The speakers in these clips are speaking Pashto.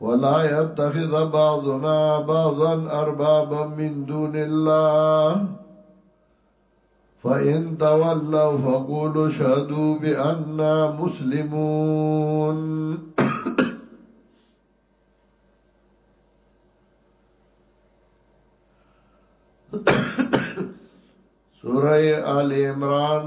ولا يتخذ بعضنا بعضا أربابا من دون الله فَإِن تَوَلَّوْا فَقُولُوا شَهَدُوا بِأَنَّا مُسْلِمُونَ سورہ آل عمران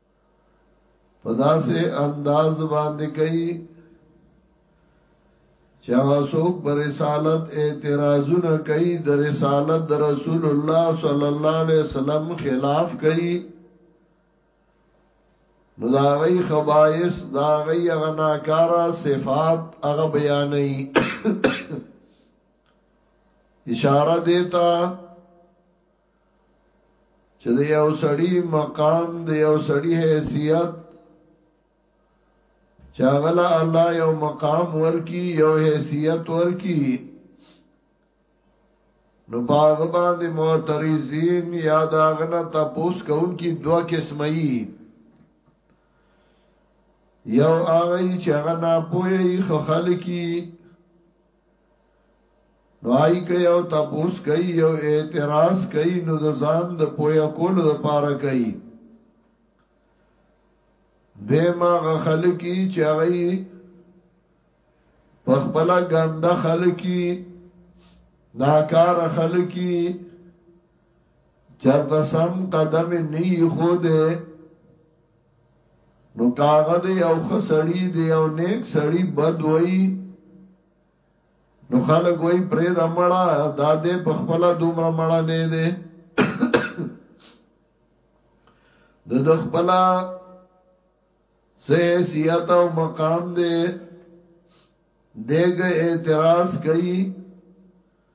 پدا سے انداز باندې کوي چې هغه څوک پر رسالت اعتراضونه کوي د رسالت د رسول الله صلی الله علیه وسلم خلاف کوي نو دا غي خبایس دا غي غناکارا صفات هغه بیانې اشاره دیتا چې د یو سړی مقام د یو سړی حیثیت چاغلا الله یو مقام ورکی یو حیثیت ورکی نو باغ باندې معترضین یا داغنا تپوس کون کی دوا قسمئی یو آغای چې هغه ناپوهی خلکی دعای کوي او تپوس کوي او اعتراض کوي نو د ځان د پویا کولو لپاره کوي دیمه غ خلکی چې هغه په خپل ګنده خلکی ناکار خلکی چرته سم قدم نه خو ده نو کاغه دی او خسړی دی او نیک سړی بد وای نو خلک وای پرې د مړه دا دې په خپل دومره مړه نه دی د د خپل سه حیثیت او مقام دی دغه اعتراض کوي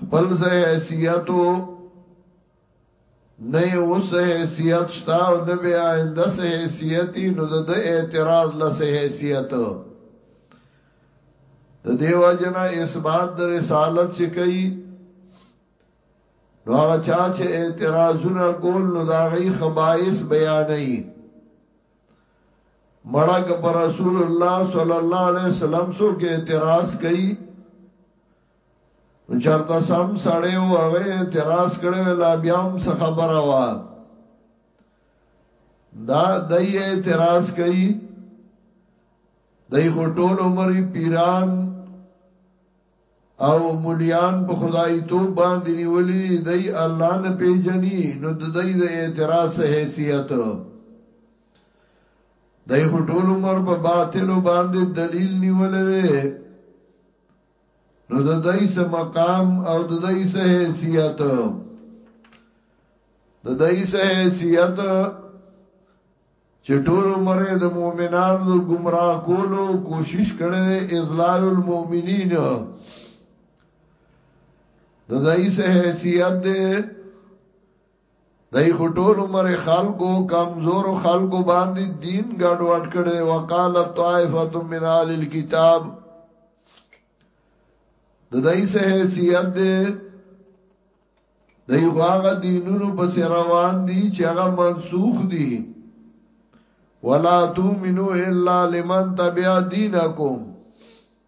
خپل ځای حیثیت نه اوس حیثیت شته او نه بیا آینده سه حیثیت نو د اعتراض لسه حیثیت د دیو جنا اثبات د رسالت چې کوي نو هغه چا چې اعتراضونه کول نو دا غي خبائس بیانې مړک پر رسول الله صلی الله علیه وسلم سو کې اعتراض کوي چرته سم سړی او هغه اعتراض کړي ولا بیا هم څه خبره وا دا دای اعتراض کوي دای خو ټول عمر پیران او مليان په خدای تو باندې نیولې دای الله نه پیژني نو د دای د اعتراض حیثیت دای خو ټول عمر په باطل باندې دلیل نیولې نو د دای سه مقام او د دای سه حیثیت د دای سه حیثیت چې ټول عمر د مؤمنانو د گمراه کولو کوشش کړي اذلال المؤمنین د دای سه حیثیت ده دای خو ټول عمر خلکو کمزور خلکو باندې دین ګډوډ کړي وقاله طائفه من اهل الكتاب د دای سه حیثیت ده دای خو هغه دینونو په روان دي چې هغه منسوخ دي ولا تؤمنو الا لمن تبع دینکم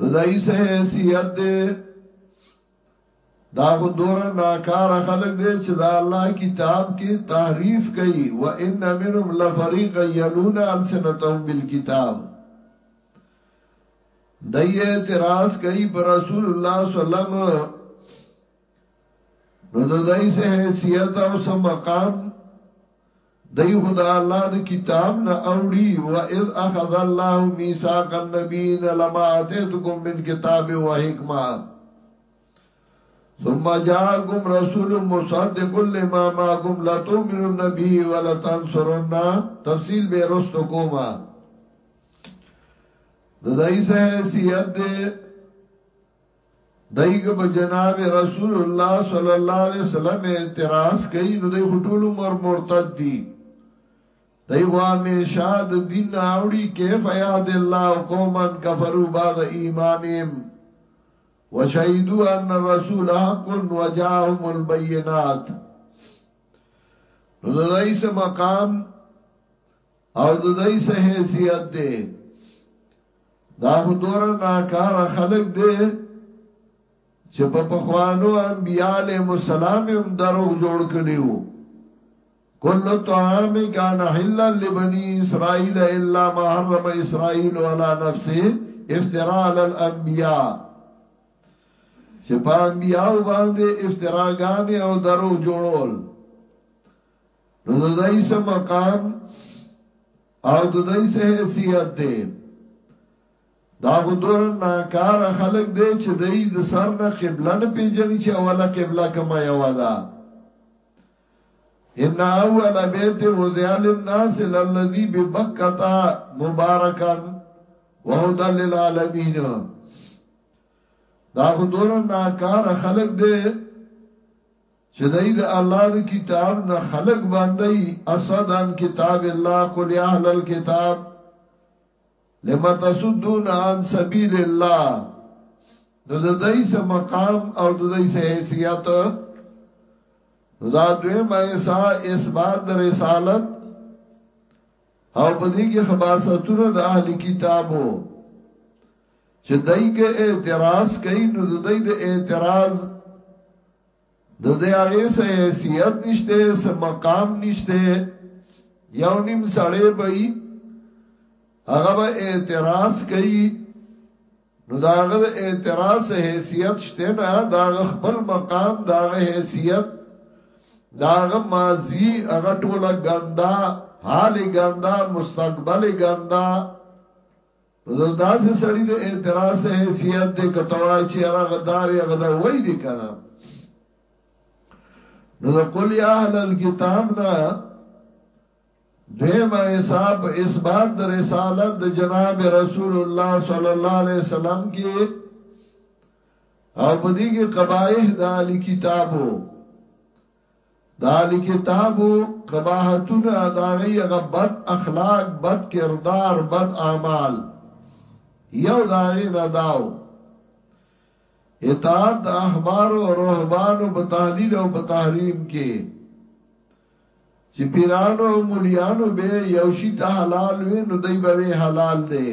نو دای سه حیثیت دې دا خو دور ناکار خلق دې چې دا الله کتاب کې تحریف کوي و ان منهم لفریق یلون السنتهم بالکتاب دای اعتراض کوي پر رسول الله صلی الله علیه وسلم نو دای سه حیثیت او سم مقام دی خو د الله د کتاب نه اوړي و اذ اخذ الله ميثاق النبيين لما اتيتكم من کتاب و حکمه ثم جاءكم رسول مصدق لما معكم لا تؤمنون به ولا تنصرون تفصیل به رستو کوما د دای سه حیثیت دی دای که په جناب رسول الله صلی الله علیه وسلم اعتراض کوي نو دای ټول عمر مرتد دي دای خو همیشه د دین اوړي کیف یاد الله قوما کفروا بعد ایمانهم وشهدوا ان الرسول حق وجاءهم البينات نو دای سم مقام او د دای سه حیثیت دی دا خو دور ناکار خلق دی چې په پخوانو انبیاله مسالم هم دروغ جوړ کړیو کل طعام کان حلل لبنی اسرائیل الا ما حرم اسرائیل علی نفسه افتراء علی الانبیاء چې په انبیاو باندې افتراګان او دروغ جوړول نو د دای سه مقام او د دای سه حیثیت دی دا خو دور ناکار خلق دی چې دای د سر نه قبله نه پیژني چې اوله قبله کما یو ده ان اول بیت وضع للناس للذي ببکتا مبارکا وهدى للعالمین دا خو دور ناکار خلق دی چه دای د الله د کتاب نه خلق باندی اسدان کتاب الله قل یا اهل الكتاب لما تصدون عن سبیل الله نو د دای سه مقام او د دای سه حیثیت نو دا دوی مایسا اثبات د رسالت او په دې کې خباستونه د اهل کتابو چې دای کې اعتراض کوي نو د دای د اعتراض د دې هغه سه حیثیت نشته سه مقام نشته یو نیم سړی به هغه به اعتراض کوي نو داغه د اعتراض حیثیت شته نه داغه خپل مقام داغه حیثیت داغه ماضی هغه ټوله ګندا حال ګندا مستقبل ګندا نو د داسې سړي د اعتراض څه حیثیت دی که ته وایې چې یاره هغه دا وي هغه دا وایي دي که نه نو د قل یا اهل الکتاب نه دویم حساب اثبات د رسالت د جناب رسول الله صلی الله علیه وسلم کې او بدی کې قبایح د علی کتابو د اهل کتابو قباحتونه، د هغوی هغه بد اخلاق، بد کردار، بد اعمال، یو د هغې نه دا و، اطاعت د احبارو او رهبانو په تحلیل او په تحریم کې، چې پیرانو او مولیانو به یو شي ته حلال وي، نو دوی به وي حلال دی،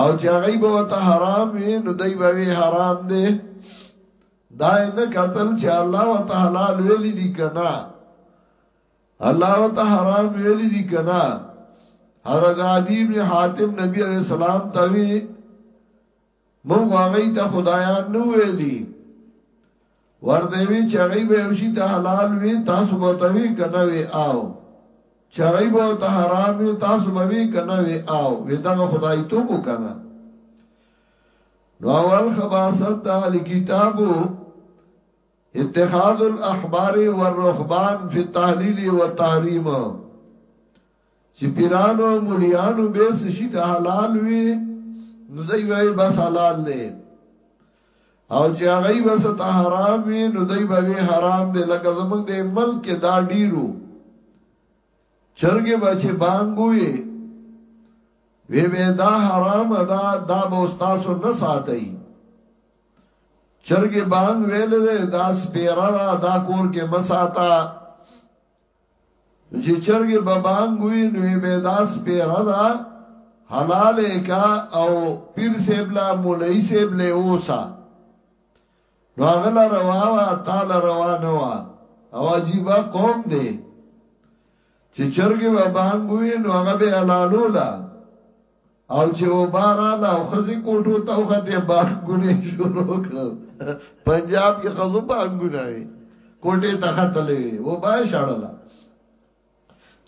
او چې هغه به وته حرام وي نو دای به وی حرام دی دا نه قتل چې الله وتعالى ویل دي کنا الله وتعالى حرام ویل دي کنا حضرت عدی ابن حاتم نبی علیہ السلام ته وی مونږ هغه ته خدایان نو ویلي ورته وی چغی به او شی ته حلال وی تاسو به توی کنه وی او چغی به ته حرام وی تاسو به وی کنه وی او وی دغه خدای تو بو کنه نو اول خباست د اهل کتابو اتخاذ الاحبار والرهبان فی التحلیل والتحریم چې پیرانو او مولیانو به څه شي ته حلال وي نو دوی به بس حلال دی او چې هغه بس ته حرام وي نو دوی به حرام دی لکه زمونږ د ملک کې دا ډیرو چرګه بچي بانګوي وی وی دا حرام دا دا به استاسو نه ساتي چرګه بانګ ویل دا سپیرا دا کور کې مساتا نو چې چرګې به بانګ وي نو یې به داس په رضا حلال کا او پیر صاحب لا مولای صاحب له اوسا نو هغه لا روا وا تعالی روا نه وا او عجیب قوم دی چې چرګې به بانګ وي نو هغه به حلالولا او چې و بارال او خزي کوټو ته وخته بانګونه شروع کړو پنجاب کې خزو بانګونه وي کوټه ته ختلې وي و با شړلا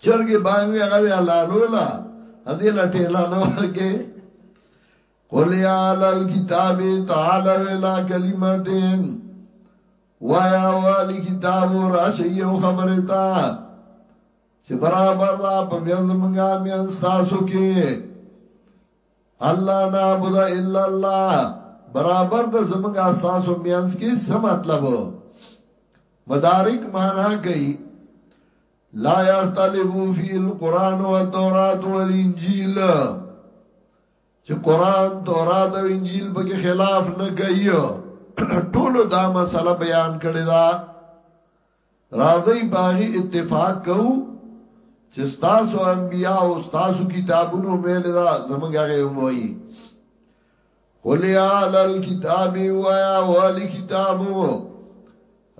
چرګي بانګي هغه دی الله لولا ادي لټه لا نو ورګه قل یا علل کتاب تعالی ولا کلمتین وایا والی کتاب راشی او خبرتا چې برابر دا په مینځ مونږه مینځ تاسو کې الله نعبد الا الله برابر د زمونږ تاسو مینځ کې څه مطلب مدارک معنا کوي لا یختلفو فی القرآن و تورات و الانجیل چې قرآن تورات و انجیل پکې خلاف نه کوي ټولو دا مسله بیان کړی دا راځي باغی اتفاق کو چې تاسو انبیا او تاسو کتابونو ویل دا زمونږ هغه وایي قولی آل الكتابی وایا والی کتابو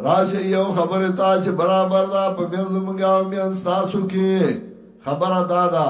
راشه یو خبر تا چې برابر دا په منځ مونږه او مینځ تاسو کې خبره دادا دا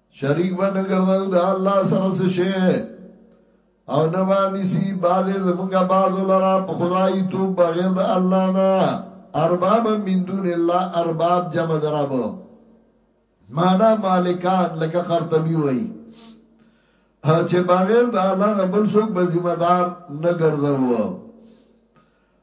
شریک باندې ګرځاو د الله سره څه شي او نه باندې سي باز زمونږه باز لرا په خدای تو بغیر د الله نه ارباب من دون الله ارباب جمع درب معنا مالکان لکه قرطبي وای چې بغیر د الله نه بل څوک به ذمہ دار نه ګرځاو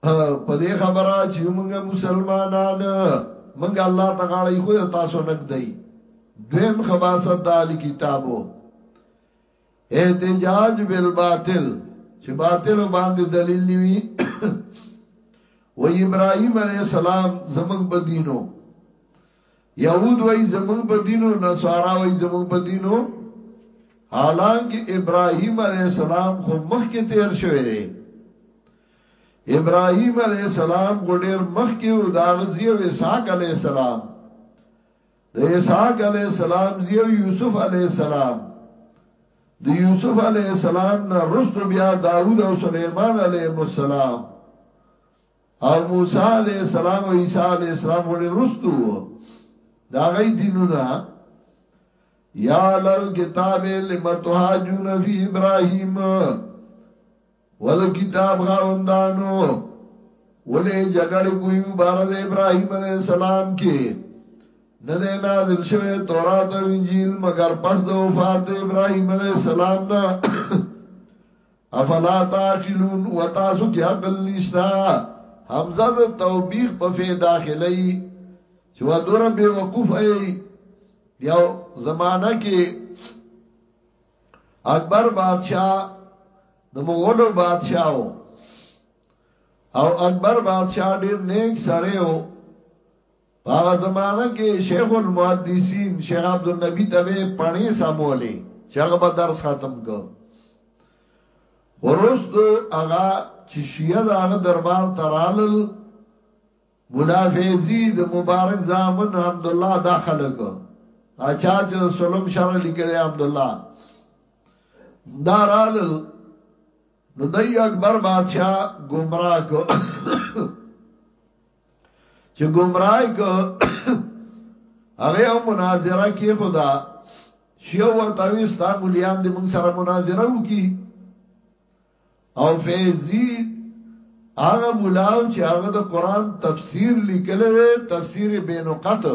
په دې خبره چې موږ مسلمانان موږ الله تعالی خو تاسو نګ دی دویم خباست د علی کتابو احتجاج بالباطل چې باطل باندې دلیل نیوي و ابراهيم عليه السلام زمنګ بدینو يهود وای زمنګ بدینو نصارا وای زمنګ بدینو حالانکه ابراهيم عليه السلام خو مخ کې تیر شوی دی ابراهيم عليه السلام کو ډېر مخ کې او دا غزي او اسحاق عليه السلام د اسحاق عليه السلام زيو يوسف عليه السلام د يوسف عليه السلام نه رستو بیا داوود او سليمان عليه السلام او موسی عليه السلام او عيسى عليه السلام غوړي رستو دا غي دینونه یا لل کتاب لمتهاجون فی ابراهیم و د کتاب خاوندانو ولې جګړې کوي مبارک ابراهيم عليه السلام کې نه ده نازل شوی تورات او انجیل مگر پس د وفات ابراهيم عليه السلام نه افلا تاقلون وتاسو کې عقل نشتا حمزه د توبیخ په فی داخلي چې و دور به وقوف ای یو زمانہ کې اکبر بادشاہ د مغولو بادشاہ او او اکبر بادشاہ ډیر نیک سره او هغه زمانہ کې شیخ المحدثین شیخ عبد النبی تبه پانی سمولې چې هغه به درس ختم کو ورستو هغه چې شیعه دا هغه دربار ترالل ملا فیضی د مبارک زامن حمد الله دا خلک اچا چې سلم شر لیکلی حمد الله دا رال نو دای اکبر بادشاہ گمراه کو چې گمراه کو هغه مناظره کې خدا شیو ورته وستا مليان دې موږ سره مناظره وکي او فیضی هغه ملاو چې هغه د قران تفسیر لیکل دی تفسیر بینقط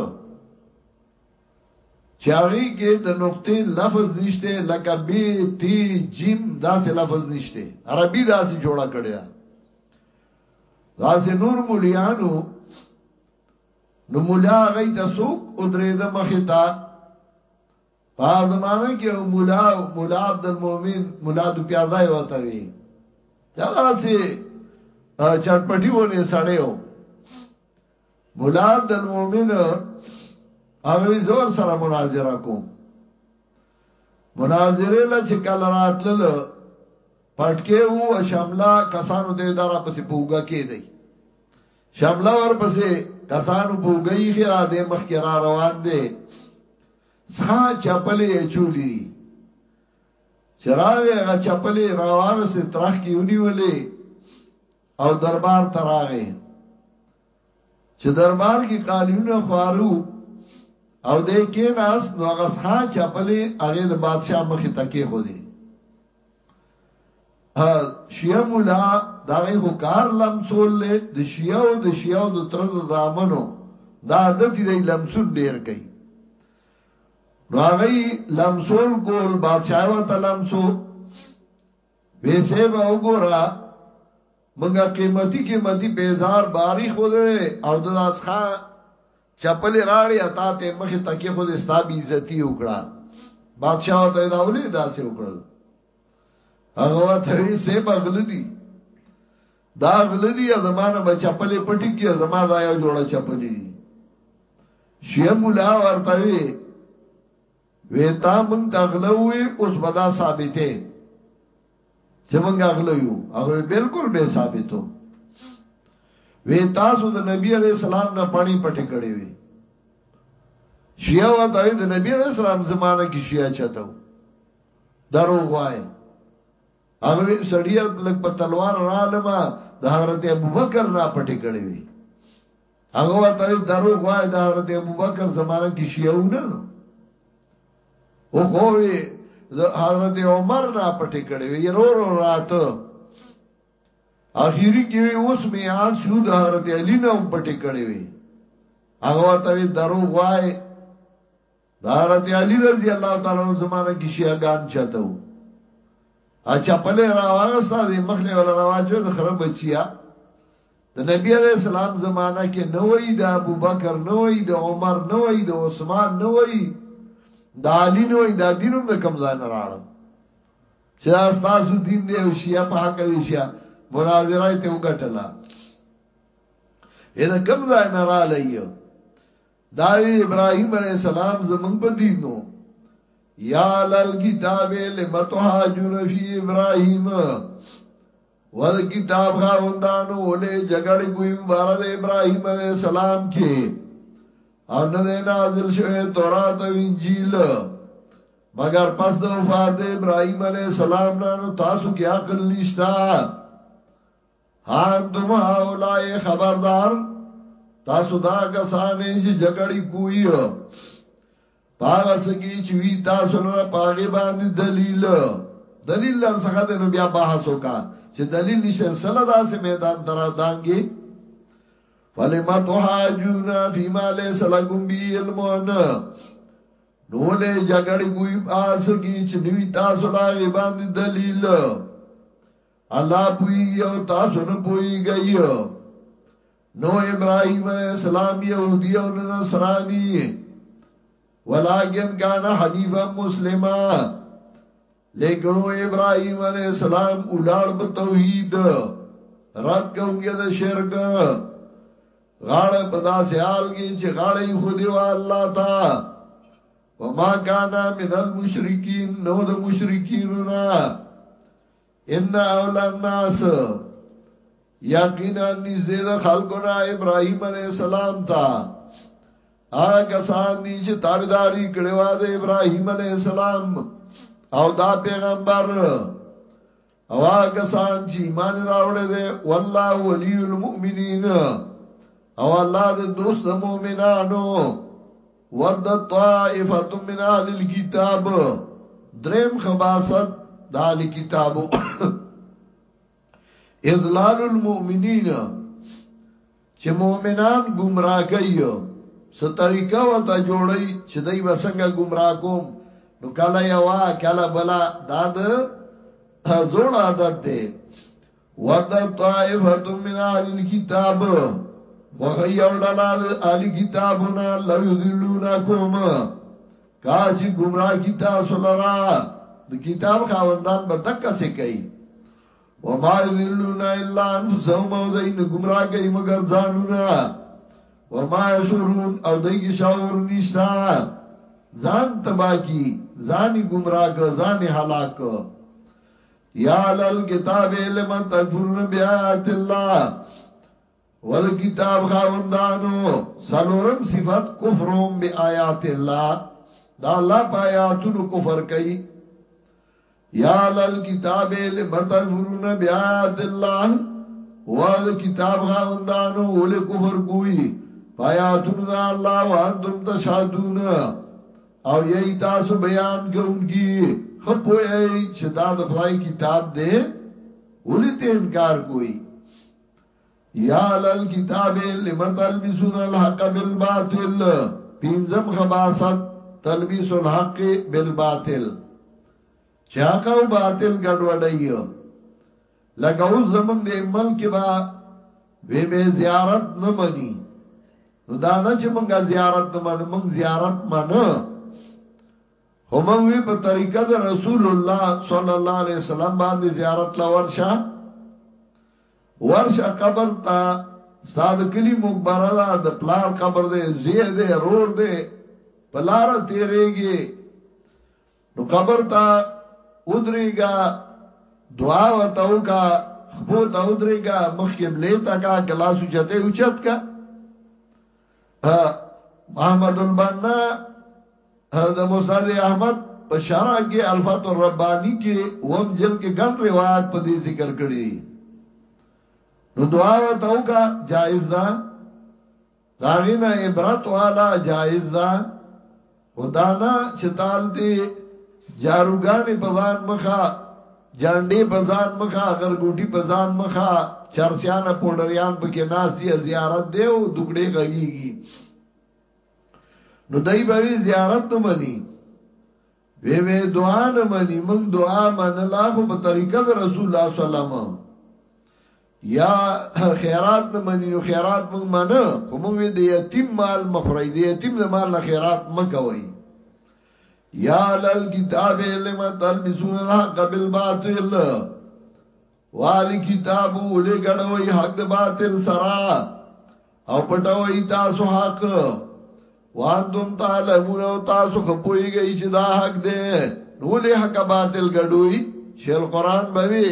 چاغي کې د نقطې لفظ نشته لکه بي تي جیم داسې لفظ نشته عربي داسې جوړه کړی دا داسې نور مليانو نو مولا غي تسوک او درې د مخه تا په زمانه کې مولا مولا عبد المؤمن مولا د پیازای وته وی دا سي چټپټي ونه سړیو مولا عبد المؤمن هغه زور سره مناظره کو مناظره لا چې کل راتلل پټکه وو شاملا کسانو ته اداره پسې پوګه کې دی شاملا ور پسې کسانو پوګي خیا د مخ کې را روان دي څا چپلې یې چولې دي چراغه غا چپلې راوغه سي ترخ کې ونیولې او دربار تراغه چې دربار کې قالینونه خارو او دې کې ناس نو غسخا چپلې هغه د بادشاہ مخې تکي خو دي شیعه مولا داغی خو کار لمسول لے د شیعه و د شیعه و د ترز زامنو دا عادتی دی لمسون دیر کئی نو آغی لمسول کول بادشاہ و تا لمسو ویسے با اگو را منگا قیمتی قیمتی بیزار باری خود او دا داس خان چپل راړي اتا ته مخ ته کې خو دې ستا بي عزتي وکړه بادشاہ ته دا ولې داسې وکړل هغه ته یې سه بغلدي دا غلدي زمانه به چپل پټي کې زما دا یو جوړه چپلې شیه مولا ورته وی وی تا مونږ ته غله وی اوس به دا ثابته چې مونږ غله یو هغه بالکل به ثابتو وی تاسو د نبی علی السلام نه پانی پټ کړی وی شیعه و ته د نبی علی السلام زمانه کې شیعه چتاو درو غوای هغه سړی لک په تلوار را لمه د حضرت ابوبکر نه پټ کړی وی هغه ورته وی دروغ وای د حضرت ابوبکر زمانه کې شیعو نه او خو وی حضرت عمر نه پټی کړي وی رو رو راته اخیری کې وی اوس می آن شو د حضرت علی نه هم پټی کړي وی هغه ورته وی دروغ وای دا حضرت علی رضی الله تعالی عنہ زمانہ کې شیعاګان چاته وو ا چپلې راوغستا دې مخله ولا راواچو د خراب بچیا د نبی علیہ السلام زمانہ کې نه وای د ابوبکر نه وای د عمر نه وای د عثمان نه وای د علی نه وای د دینم د کم ځای نه راړم چې تاسو دین دی او شیعه په حق دي شیعه مناظره ته وګټله اې دا کم ځای نه را لایو داوی ابراهيم عليه السلام زمنګ په دینو یا لل کتاب لمتهاجون فی ابراهيم ول کتاب غاوندانو ولې جګړې کوي بارد ابراهيم عليه السلام کې او نه دی نازل شوی تورات او انجیل مگر پس د وفات ابراهیم علی السلام نه تاسو کې عقل نشتا انتم هؤلاء خبردار تاسو دا کسانې چې جګړې کوي پاغه سګي چې وی تاسو لپاره پاغه باندې دلیل دلیل لر څخه د نو بیا بحث وکا چې دلیل نشه سره داسې میدان درا دانګي فلما تهاجون فيما ليس لكم به علم نو له جګړې کوي پاس کې چې نوی تاسو لا باندې دلیل الله پوهیږي او تاسو نه پوهیږئ نو ابراهيم عليه السلام يهودي او نصراني ولكن كان حنيفا مسلما لیکن او ابراهيم عليه السلام اولاد په توحید رد کوونکی د شرک غاړه په داسې حال کې چې غاړه یې خو دی الله تا وما کانا من المشرکین نو د مشرکینو نه ان اول الناس یقینا نزدید خلقنا ابراهیم علیہ السلام تا آغا کسان دی چه تابداری کڑوا دا ابراهیم علیہ السلام او دا پیغمبر او آغا کسان چه ایمان راوڑے دے واللہ ولی المؤمنین او الله د دوست مومنانو ود طائفه من اهل الكتاب دریم خباست د اهل کتابو اذلال المؤمنین چې مؤمنان گمراه کوي څه طریقه وته جوړي چې دای وسنګ گمراه کوم نو کله یوا کله بلا داد زوړ عادت دی ود طائفه من اهل الكتاب وغي او ډلا اهل کتابنا لو يذلونکم کاش گمراه کی تاسو لرا د کتاب خاوندان به دک څه کوي وما يذلون الا انفسهم او دین گمراه کوي مگر ځانونه وما يشرون او دای کی شعور نشتا ځان تبا کی ځان گمراه کو ځان هلاک کو یا علی الكتاب لمن تکفرون بیات الله ول کتاب خاوندانو سلورم صفت کفرهم بیات الله دا الله په آیاتونو کفر کوي یا علی الكتاب لمن تکفرون بیات الله ول کتاب خاوندانو ول کفر کوي پایاتونو دا الله وانتم تشهدون او یی تاسو بیان کوونکی خپوی ای چې دا د خدای کتاب دی ولی ته انکار کوی یا لل کتاب لم تلبسون الحق بالباطل پینزم خباست تلبیس الحق بالباطل چاکاو باطل گڑوڑیو لکه اوس زمونږ دې ملک کې با وې به زیارت نه مني نو دا نه چې مونږه زیارت نه منو مونږ زیارت منو هم وی په طریقه د رسول الله صلی الله علیه وسلم باندې زیارت لا ورشه ورشه قبر تا ساد کلی مقبره دا د پلار قبر دې زیه دې رور دې پلار تیرېږي نو قبر ته ودرېګا دعا وته وکا خپو ته ودرېګا مخ قبله ته کا ګلاس چته اوچت کا محمد البنا د مصاد احمد په شرع کې الفات الربانی کې وم جل کې ګڼ روایت په دې ذکر کړی نو دعا وته وکا جائز ده داغی نه عبرت والا جائز دا خدانا چې تال دی جاروګانی پزان مخا جانډې پزان مخا غرګوټي پزان مخا چرسیان پوډریان پکې ناس دی زیارت دی او دګړې غږیږي نو دای به زیارت نه مني وی وی دعا نه مني موږ دعا منلا خو په طریقه رسول الله صلی الله علیه وسلم یا خیرات نه منی نو خیرات مونږ منه خو مونږ د یتیم مال مخری د یتیم د مال نه خیرات مکوي یا لل کتاب علم تلبسون الحق بالباطل والی کتاب ولې ګډوي حق د باطل سرا او پټوي تاسو حق وان تم تعلمون او تاسو خپويږئ چې دا حق دی نو له حق باطل ګډوي شیل قران بوي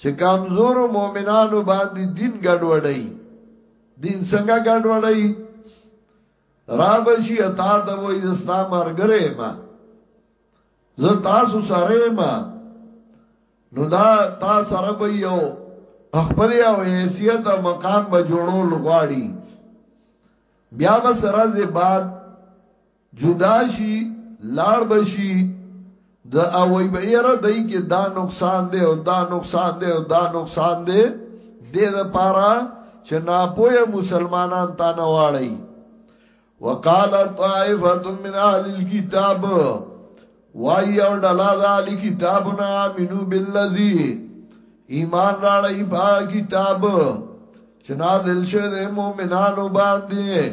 چې کمزور مؤمنانو باندې دین ګډوډي دین څنګه ګډوډي را بشي اتا ته وې زستا مرګره ما زه تاسو سره ما نو دا تا سره به یو خپل یو حیثیت او مقام به جوړول غواړي بیا به سره زی بعد جدا شي لاړ بشي د اوی به یره دای کې دا نقصان دی او دا نقصان دی او دا نقصان دی د دې لپاره چې ناپوهه مسلمانان تا نه واړی وقال طائفه من اهل الكتاب وای او ډلا د اهل کتابنا منو بالذی ایمان راړی په کتاب چې نازل شوی د مؤمنانو باندې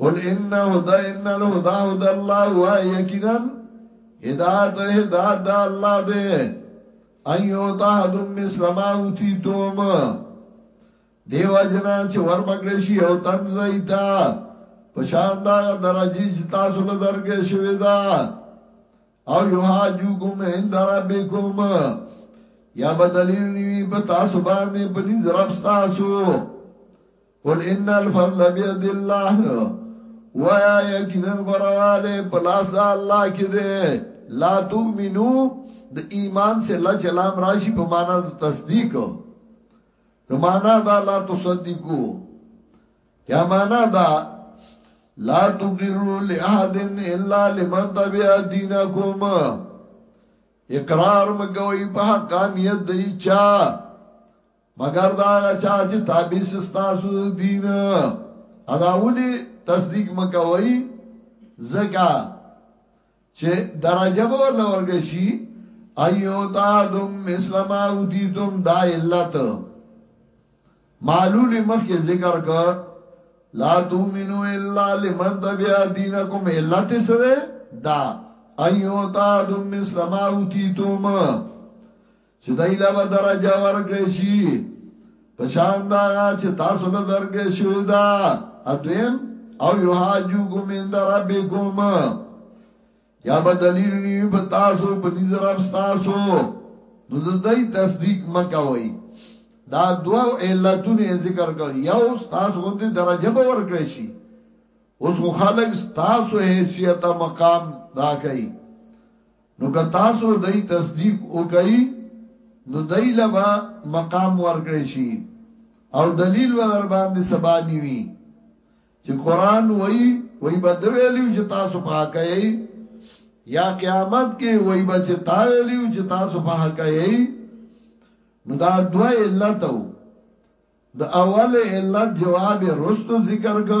قل ان هدا ان الهدا هدا الله و یقینا هدایت هدایت د الله دی ایو تهدم مسلم اوتیتم دیو جنا چې ور بغړې شي او تن زیتا پشان دا درجه چې تاسو له درګه شوی دا او یو حاجو کوم هند ربکم یا بدلیل نیوی په تاسو باندې بنی رب تاسو قل ان الفضل بيد الله ويا يقينا غرواله پلاس دا الله کې ده لا تؤمنو د ایمان سے لا چلام راشی په معنا د تصدیق نو معنا دا لا تصدیقو یا معنا دا لا تقروا لاحد الا لمن تبع دينكم اقرار مګوي په حقانيت دی چا مګر دا هغه چا چې تابع شي ستاسو د دین ادا ولي تصدیق مکوي زکا چې درجه به ورل ورګه شي ايو تا دم اسلام او دي تم دا علت معلول مخ کې ذکر کا لا تؤمنو الا لمن تبع دينكم علت سره دا ايو تا دم اسلام او دي تم چې دای له به درجه ورکړې شي په شان دا چې تاسو له درګې شوې دا ادویم او یو حاجو کوم اند ربکم یا به دلیل نی په تاسو په نظر اب تاسو نو د دې تصدیق مکوي دا دوا علتونه ذکر کړ یو تاسو غوندي درجه به ورکړې شي اوس خو خلک تاسو حیثیت مقام دا کوي نو که تاسو دئ تصدیق وکړئ نو دئ له به مقام ورکړی شي او دلیل به در باندې سبا نیوي چې قران وای وای بد ویلیو چې تاسو په حق یې یا قیامت کې وای به چې تا ویلیو چې تاسو په حق یې نو دا دوه علتو د اول علت جواب رستو ذکر کو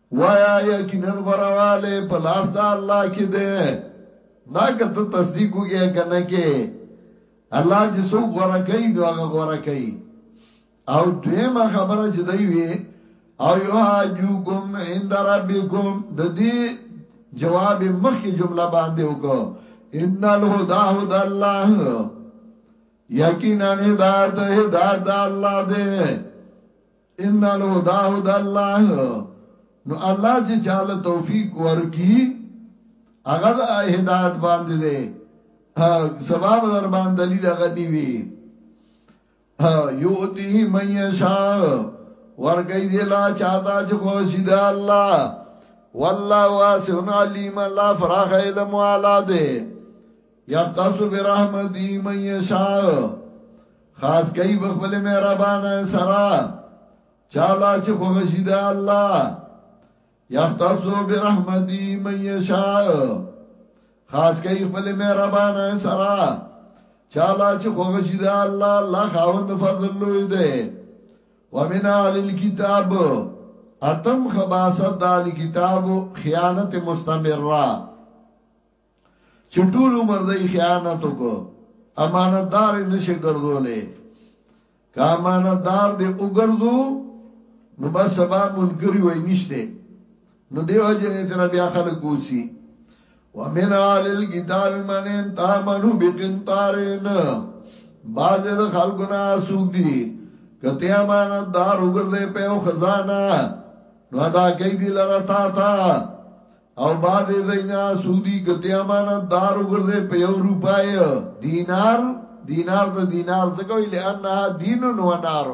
وایا یقینا غرواله په لاس د الله کې ده دا کته تصدیق وګیا کنه کې الله چې سو غره کوي نو هغه غره کوي او دویمه خبره چې دی وی او یو حاجوکم عند ربکم د دې جواب مخکې جمله باندې وکړه ان الهدى هدى الله یقینا هدایت هدایت الله دې ان الهدى هدى الله نو الله چې چاله توفیق ورکی هغه هدایت باندې ده سبب در باندې دلیل غنی وی یوتی من یشا ورګی دی لا چاته چې خوشی ده الله والله واسع علیم الله فراخ علم والا ده یختص برحمتی من یشا خاص کوي بخبل مهربان سرا چالا چې خوشي ده الله یختص برحمتی من یشاء خاص کوي خپل مهربان سرا چالا چې خوشي ده الله الله خاوند فضل لوی ده ومن اهل الكتاب اتم خباست دال کتاب خیانت مستمره چې ټول عمر دای خیانت وکړو امانتدار نشي ګرځولې که امانتدار دې وګرځو نو بس سبا ملګری وای نشته نو دیو جنې تر بیا خلک ګوسی ومن آل الكتاب من تامنو بقنطارن باز د خلقنا سوق دي کته امانت دار وګرځي په خزانه نو ادا کوي دي لره تا تا او بازې زینا سودی کتی امانت دار وګرځي په یو روپای دینار دینار ته دینار ځکه ویل انها دین و نار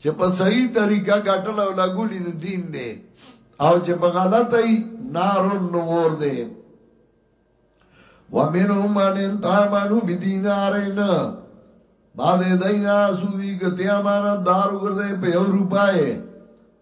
چې په صحیح طریقه ګټل او لګولې نو دین دی او چې په غلطه ای نار نو ور دی ومنهم من انتامنو بدینارین بازې زینا سودی کتی امانت دار وګرځي په یو روپای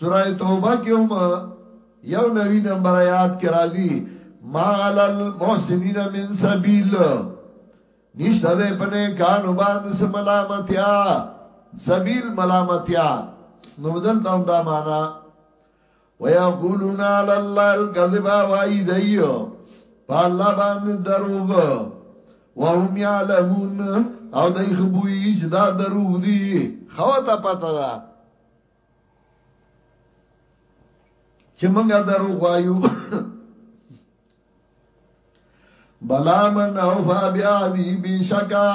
سوره توبه کې هم یو نوی نمبر آیات کې راځي ما علی المحسنین من سبیل نشته ده پنه کانو باندې سم ملامتیا سبیل ملامتیا نو بدل تاوم دا معنا ويقولون على الله الكذب وای دیو په الله باندې دروغ وهم يعلمون او دای خبوی چې دا دروغ دي خو ته پته ده چې مونږه دروغ وایو بلا من اوفا بیا دی بشکا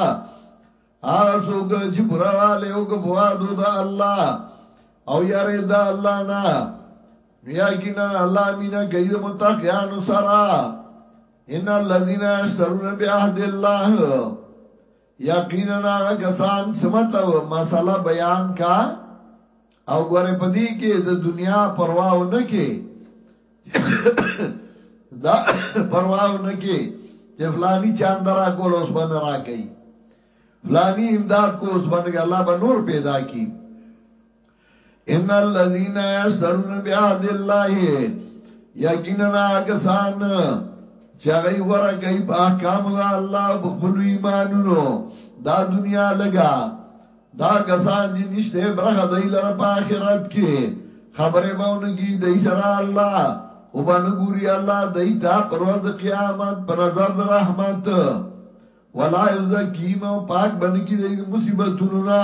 هغه څوک چې پرواله او کوادو د الله او یاره د الله نه بیا کینا الله مینا کوي د متقینو سره ان الذين يشترون بعهد الله یقینا هغه کسان چې ماته مسله بیان کا او ګوره په دې کې د دنیا پروا و نه کې دا پروا و نه کې چې فلانی چاند را کول اوس باندې را کوي فلانی امداد کو اوس باندې الله به نور پیدا کی ان الذين يشترون بعهد الله یقینا کسان چې هغه غره کوي په احکام الله په خپل ایمانونو دا دنیا لګا دا کسان دي نشته برخه دی لره په آخرت کې خبره باونګي دای سره الله او باندې ګوري الله دای ته پرواز قیامت په نظر د رحمت ولا یزکیم او پاک باندې کې د مصیبتونو نه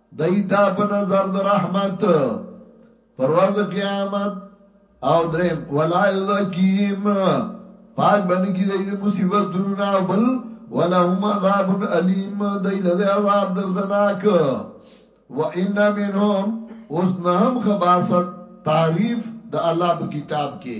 دای ته په نظر د رحمت پرواز قیامت او دریم ولا یذکیم پاک بن کی دای د مصیبتونو نه او بل ولهم عذاب الیم دای له عذاب دردناک و ان منهم اوس نهم خباست تعریف د الله په کتاب کې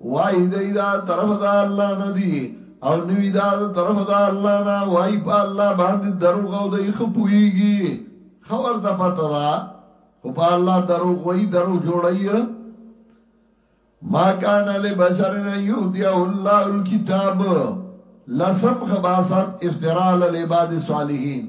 وای دی دا طرف دا الله نه دی او نوی دا طرف دا الله نه وای په الله باندې دروغ او دی خپویږي خبر ته پته دا خو په الله دروغ وای دروغ جوړای ما کان له بشر نه یو دی الله الكتاب لسم خباست افتراء للعباد صالحین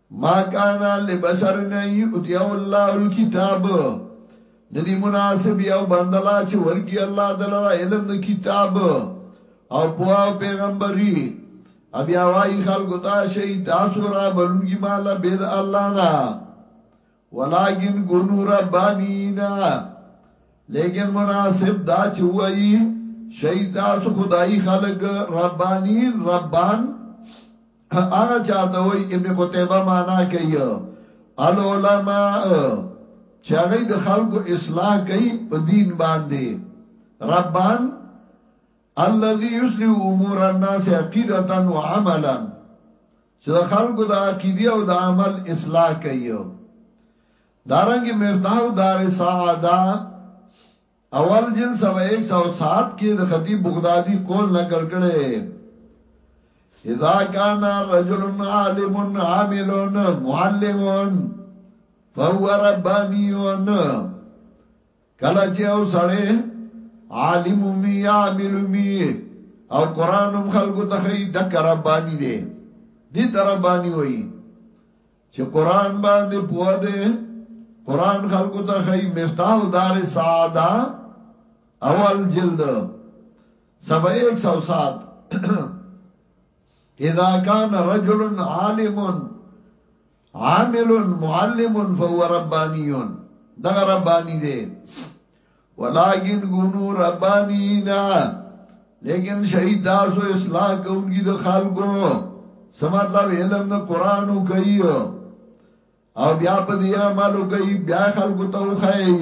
ما کان لبشر نه یؤتیو الله الکتاب ندی مناسب یو بندلا چې ورګي الله دلرا علم د کتاب او په پیغمبري ابیا وای خلکو ته شي تاسو را بلونګي مال بيد الله نه ولیکن کونو ربانین لیکن مناسب دا چې وایي شي تاسو خدای خلق ربانین ربان هغه چاته وای ابن قتیبه معنا کوي العلماء چې هغه د خلکو اصلاح کوي په دین باندې ربان الذي يسلو امور الناس عقيده وعملا چې د خلکو د عقیدې او د عمل اصلاح کوي دارنګ مفتاح دار سعاده اول جل سو 107 کې د خطیب بغدادي قول نقل کړي اذا كان رجل عالم عامل معلم فهو رباني کله چې او سړی عالم می عامل می او قران هم خلکو ته خی د کربانی دی دې تربانی وای چې قران باندې پوه دی قران خلکو ته خی مفتاح دار سعاده اول جلد صفحه 107 اذا كان رجل عالم عامل معلم فهو ربانی دغه ربانی دی ولكن كونوا ربانيين لیکن شهید تاسو اصلاح کوونکی د خلکو سمطلب علم نه قران کوي او بیا په دې عملو کوي بیا خلکو ته وخایي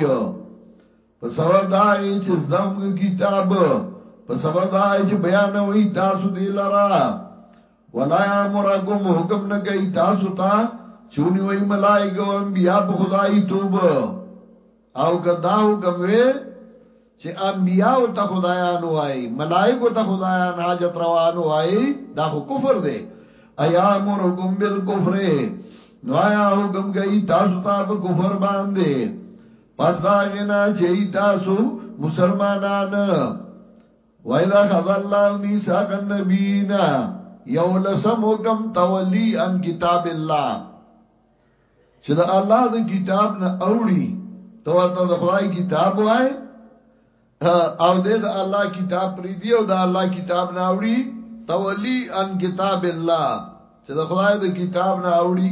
په سبب دا یې چې زده کوئ کتاب په سبب دا یې چې بیانوي تاسو دې لرا ولا امرکم حکم نه کوي تاسو ته چونی وای ملائکه او انبیا په خدای توب او کدا حکم وې چې انبیا او ته خدایان وای ملائکه ته خدایان حاجت روان وای دا خو کفر دی ایا امرکم بالکفر نو آیا حکم کوي تاسو ته په کفر باندې پس داغنا چئی تاسو مسلمانان وَإِذَا خَذَ اللَّهُ مِيثَاقَ النَّبِيِّينَ یو لسم حکم تولی ان کتاب الله چې د الله د کتاب نه اوړي تو ورته د خدای کتاب وای او د الله کتاب پری دی او د الله کتاب نه اوړي تولی ان کتاب الله چې د خدای د کتاب نه اوړي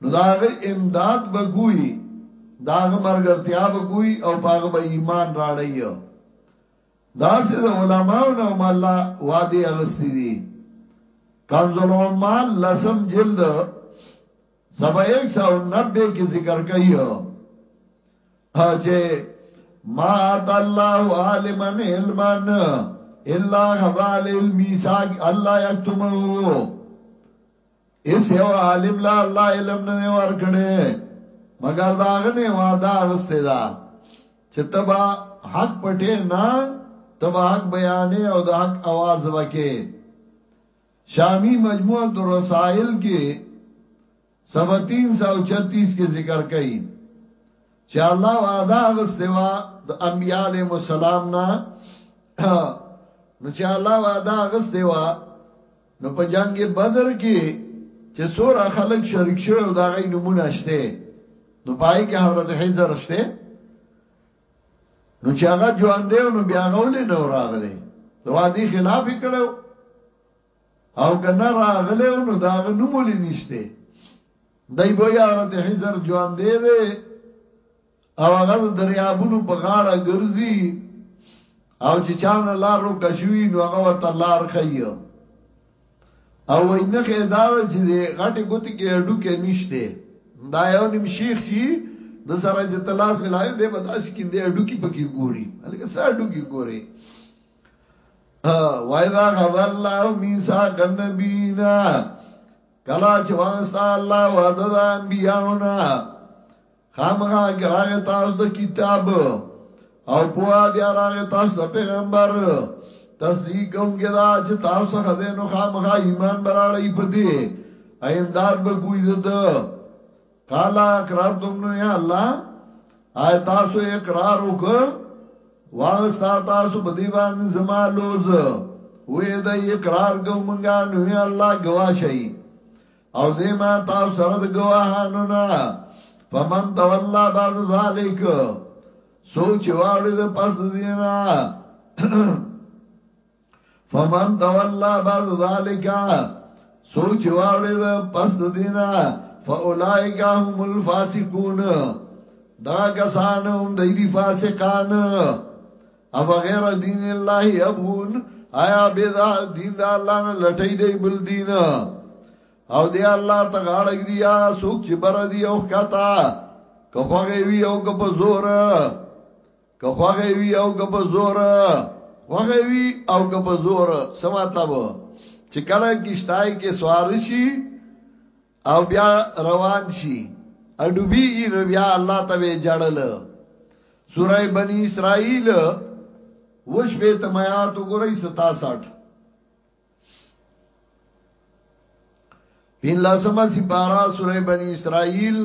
نو دا غي امداد بګوي دا غ مرګرتیا بګوي او پاغه به ایمان راړی دا سه د علماو نو مله وادي اغستی دي کنز العمال لسم جلد سبا 190 کې ذکر کوي اجه ما الله عالما علما الا غذا للميثاق الله يكتمه اس یو عالم لا الله علم نه ورکړي مگر داغه نه وعده غسته دا چې تبا حق پټه نه تبا حق بیانې او د حق आवाज وکې شامی مجموعه الرسائل کې سبا 336 کې ذکر کړي چې الله وعده غسته وا د انبياله مسالم نه نو چې الله وعده غسته وا نو په جنگ بدر کې چې سوره خلق شریک شوی او دا غي نمونه شته نو پای کې حضرت حجر شته نو چې هغه ژوند دی نو بیا غولې نو راغله دا دې خلاف کړو او کنه راغله نو دا غ نمولې نشته دای بو یا حضرت حجر ژوند دی او هغه د دریابونو په غاړه ګرځي او چې چانه لار رو کشوي نو هغه وته لار خي او وای نه خیدار چې غټي ګوت کې اډو کې نشته دا یو نیم شیخ شي د سره چې تلاش ملایو دې په داس کې دې اډو کې پکې ګوري الکه سا اډو کې ګوري وایذا غذا الله میثاق النبینا کلا چې واستا الله وعده د انبیاونا خامخا که راغی تاسو ته کتاب او پوها بیا راغی تاسو ته پیغمبر تصدیق کوونکی دا چې تاسو څخه دی نو خامخا ایمان به راړی په دې امداد به کوی ده قال اقرار تم نو یا الله آیا تاسو اقرار وکړ واغستا تاسو په دې باندې زما لوز وې د اقرار کوم مونږه نو یا الله گواه شي او زما تاسو سره د گواهانو نه فمن تولا بعد ذالک سوچ واړی د پس دینا فمن تولا بعد ذالک سوچ واړی د پس دینا فاولائک هم الفاسقون دا کسان هم د دې فاسقان افا غیر دین الله یبغون آیا بيدا دین د الله نه لټی دی بل دین او دی الله ته غاړه دی هغه څوک چې بر دی او خطا کفغه وی او کپ زور کفغه وی او کپ زور وغه وی او کپ زور سم مطلب چې کله کیشتای کې سوار شي او بیا روان شي اډوبیږي نو بیا الله ته وی جړل سوره بنی اسرائیل وش به تمات وګورئ 67 پین لسمه سپارا سوره بنی اسرائیل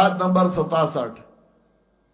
آیت نمبر 67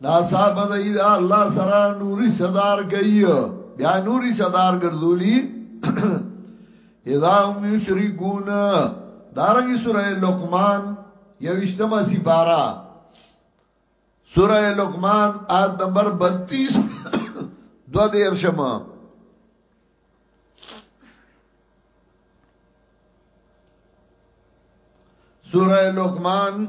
نا صاحب زید الله سرا نوری صدار گئی بیا نوری صدار گردولی اذا هم یشرکون دارنګي سوره لقمان یوشتمه سپارا سوره لقمان آیت نمبر 32 دو دیر شمه سوره لقمان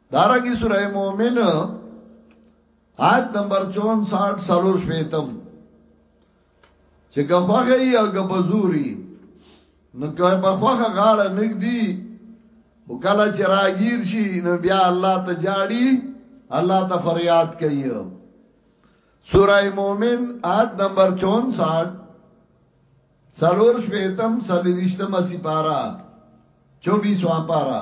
دارنګي سوره مؤمن آیت نمبر 64 سالور شپیتم چې ګفغه یې او ګبزوري نو که په خوخه غاړه نګدي او کله چې راګیر شي نو بیا الله ته جاړي الله ته فریاد کوي سوره مومن آیت نمبر 64 سلور شپیتم سلیشتم اسی پارا چوبیس وان پارا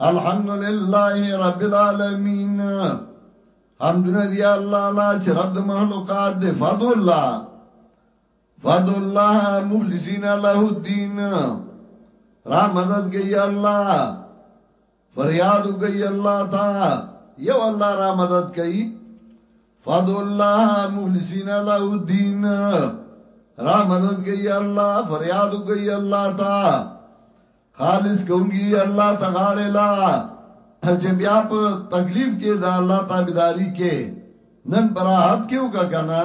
الحمدلله رب العالمین حمدنا دی الله لا چې رب د مخلوقات دی فضل الله فضل الله مخلصین له الدين را مدد گئی الله فریاد گئی الله تا یو الله را مدد گئی فضل الله مخلصین له الدين را مدد گئی الله فریاد گئی الله تا خالص کوونکی الله ته غاړه لا چې بیا په تکلیف کې دا الله تابعداري کې نن براحت کې وکا کنه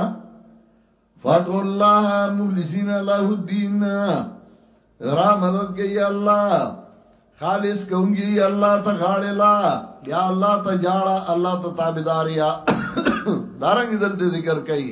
فدع الله مخلصین له الدين را مدد کوي الله خالص کوونکی الله ته غاړه لا یا الله ته جاړه الله ته تابعداریا دارنګ دلته ذکر کوي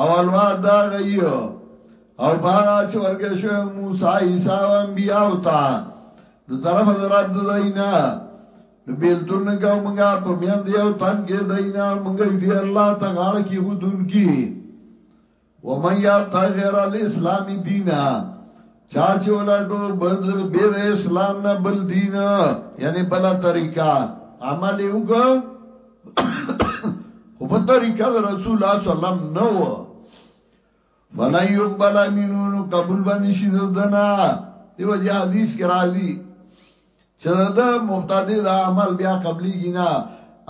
او الوا دا غي او باغا چې ورګه شو موسی عیسی او انبیاء او تا د طرف د رب د دینا نو بیل دن کو منګه په میان دی او تن کې دینا منګه دی الله ته غاړه کې خودون کی و من یا تغیر الاسلام دینا چا چې ولټو بل به د اسلام نه بل دین یعنی بل طریقه عمل وکړه خو په طریقه د رسول الله صلی الله علیه وسلم نو فلا يقبل منه قبول باندې شي دنا دیو جه حدیث کې راځي چې دا مبتدی دا عمل بیا قبلي کینا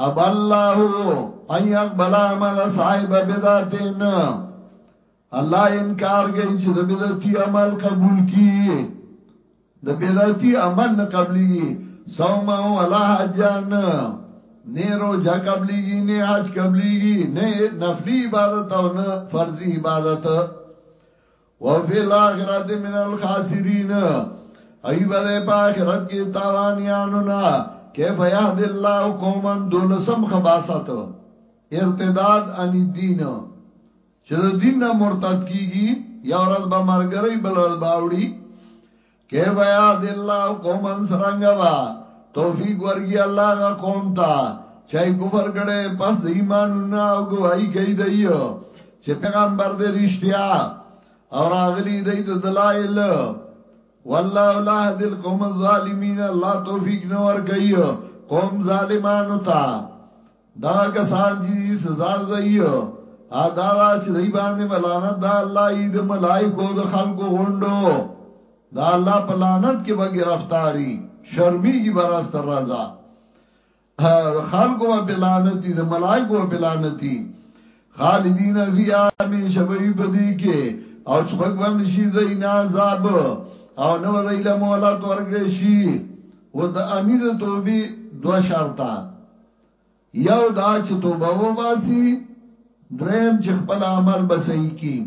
اب الله ان يقبل عمل صاحب بدعتين الله انکار کوي چې د بدعتي عمل قبول کی د بدعتي عمل نه قبليږي صوم او ولا حجان نه روزه قبليږي نه حج قبليږي نه نفلي عبادت او نه فرضي عبادت او فی الاخرت من الخاسرین ای بده په آخرت کې تاوانیانو نه کیف یهد الله قومن دولسم خباست ارتداد ان الدین چې د دین نه مرتد کیږي یا ورځ به مرګري بل ورځ باوړي کې بیا د الله قوم سرنګا با توفیق ورګي الله غا قوم تا چې کفر کړي پس ایمان نه او گواہی کوي دی چې پیغمبر دې رښتیا اور اغلی دی د دلایل والله لا هدی القوم الظالمین الله توفیق نور کوي قوم ظالمانو ته دا کسان چې سزا زیو ادارا چې دی باندې ملانت دا الله ای د ملائکو د خلقو غوندو دا الله په لعنت کې به گرفتاری شرمېږي براس تر رضا خلقو به بلانتی د ملائکو به بلانتی خالدین فی آمی شبیب دی کې او سبق باندې شي زین عذاب او نو زیل مولات ورګړي شي و د امید توبې دو شرطه یو دا چې توبه وباسي دویم چې خپل عمل به صحیح کی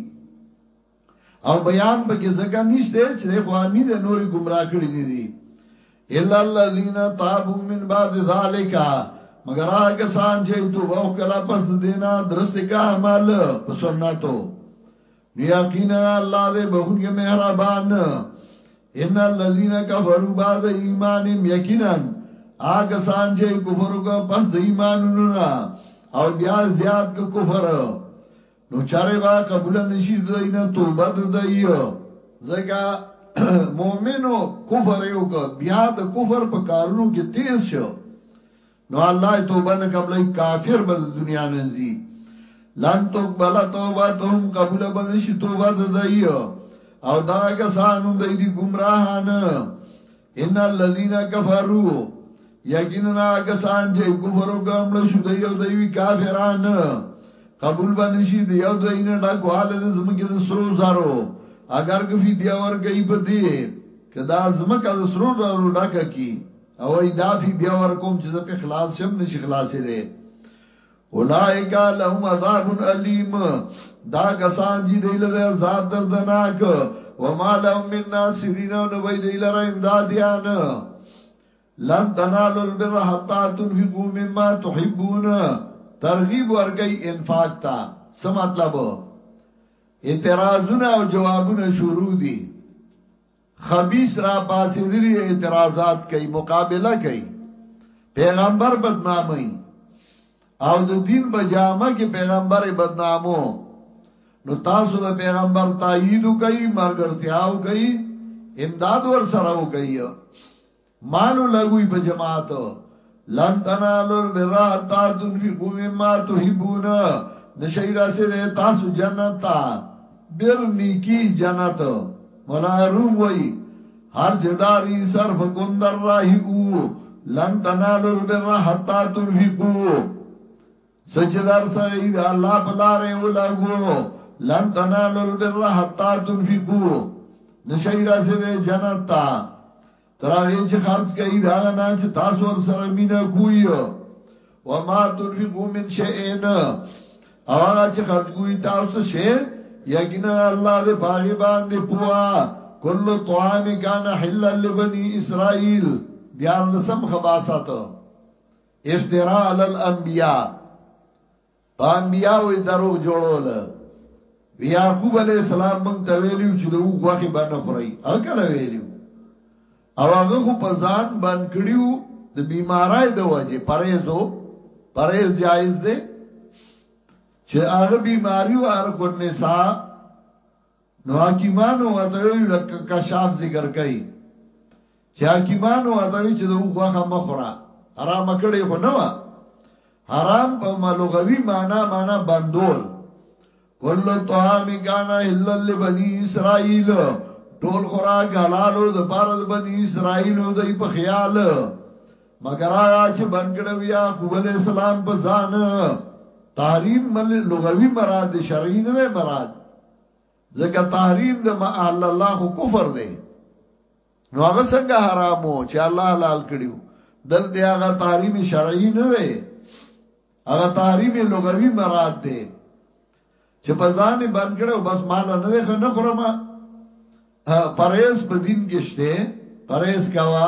او بیان به کې ځکه نشته چې د خو امید نوري گمراه کړی دي دي الا الذين تابوا من بعد ذلك مگر هغه سان چې توبه وکړه پس دینا درست کا عمل په سنتو نو یقینا الله دې بخونکي مهربان ان الذين كفروا بعد ایمانهم یقینا هغه سان چې کفر وکړ پس د ایمانونو نه او بیا زیات کو کفر نو چاره با قبول نشي دوی نه توبه د دی زګه مؤمنو کفر یو کو بیا د کفر په کارونو کې تیز شو نو الله توبه نه قبلې کافر به دنیا نه زی لن تقبل توبتهم قبول بنش توبه د دی او دا کسانو د دې گمراهان ان الذين كفروا یقینا کسان چې کفر وکړل شو د یو دوی کافران قبول بنش دی یو دوی نه ډکواله د زمکه د سرو زارو اگر کفی دی اور گئی په دی کدا زمکه د سرو زارو ډکه کی او ای دافی بیا ورکوم چې زه په خلاص شم نشي خلاصې ده اولائک لهم عذاب الیم دا کسان چې دی له عذاب دردناک و ما لهم من ناصرین نو وای دی لره امدادیان لن تنالوا البر حتا تنفقوا مما تحبون ترغیب ورګی انفاق تا څه مطلب اعتراضونه او جوابونه شروع دي خبيث را پاسېدلی اعتراضات کوي مقابله کوي پیغمبر بدنامي او د دین بجامه کې پیغمبر بدنامو نو تاسو د پیغمبر تایید کوي مرګرتیاو کوي امداد ور سره کوي مالو لګوی په جماعت لن تنالو البر حتا تنفقو مما تحبون نشی رسیده تاسو جنت تا بر نیکی جنت مولانا روم وی هر جداری صرف کن در راہی او لن تنالو البر حتا تنفقو څه چې درسره یې د الله په لار یې ولګو لن تنالوا البر حتا تنفقوا نشي رسیدې جنت ته ترغه چې خرج کوي دا نه چې تاسو ور سره مینا کوی و ما تنفقوا من شيء او هغه چې خرج کوي تاسو شي یقینا الله دې پاغي باندې پوا کل طعام کان حلل لبني اسرائيل دیار لسم خباساتو افتراء علی الانبیاء په انبیاء وی دروغ جوړول یعقوب علی السلام مونږ ته ویلو چې دوه غوخه باندې خوري هغه کله ویلو او هغه خو په ځان باندې کړیو د بیمارای د وجه پرېزو پرېز جایز دی چې هغه بیماری او هر کو نساء نو حاکمانو ورته ویل لکه کشاف ذکر کوي چې حاکمانو ورته وی چې د غوخه مخره حرام کړي خو نه حرام په لغوي معنی معنی بندول کل طعام کان الا لبني اسرائيل ټول خوراک حلالو د بارد بني اسرائيلو دای په خیال مگر آیا چې بن کړو یا قبول اسلام په ځان تحریم مل لغوي مراد شرعي نه مراد ځکه تحریم د ما اهل الله خو کفر دی نو هغه څنګه حرامو چې الله حلال کړیو دلته هغه تحریم شرعي نه دی هغه تحریم لغوي مراد دی چې په ځان باندې کړو بس مال نه دی نه خورم پرېز په دین کې شته پرېز کوا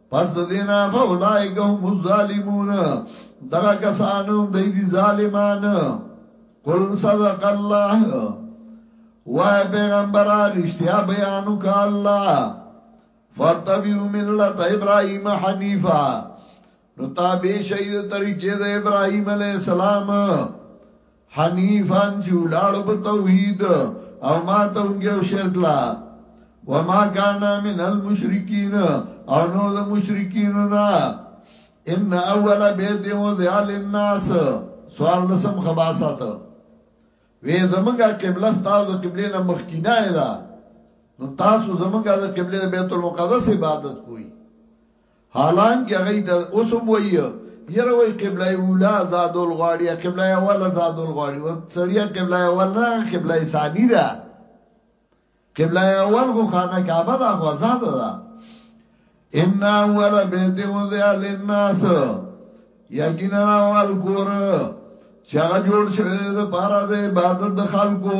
پس د دینا فولائک هم الظالمون دغه کسانو د دې ظالمان قل صدق الله وای پیغمبر رښتیا بیانو کا الله فتبیو ملت ابراهیم حنیفا نو تابع شهید طریقې د ابراهیم علی السلام حنیفان چې ولاړ په توحید او ما ته اونګو شرک لا وما كان من المشرکین او نو د مشرکین نه ان اول بیت وضع للناس سوار لسم خباسات وی زمونږه قبله ستاسو د قبله نه مخکینه ده نو تاسو زمونږه د قبله د بیت المقدس عبادت کوئ حالانکه هغوی ته اوس هم وایي، یره وایي قبله اولی زادول غواړي یا قبله اوله زادول غواړي؟ وه سړیه قبله اول نه هغه قبله ثاني ده، قبله اول خو خانه کعبه ده خو ازاده ده. ان اول بیت وضع للناس یقینا اول کور چې هغه جوړ شوی دی د پاره د عبادت د خلکو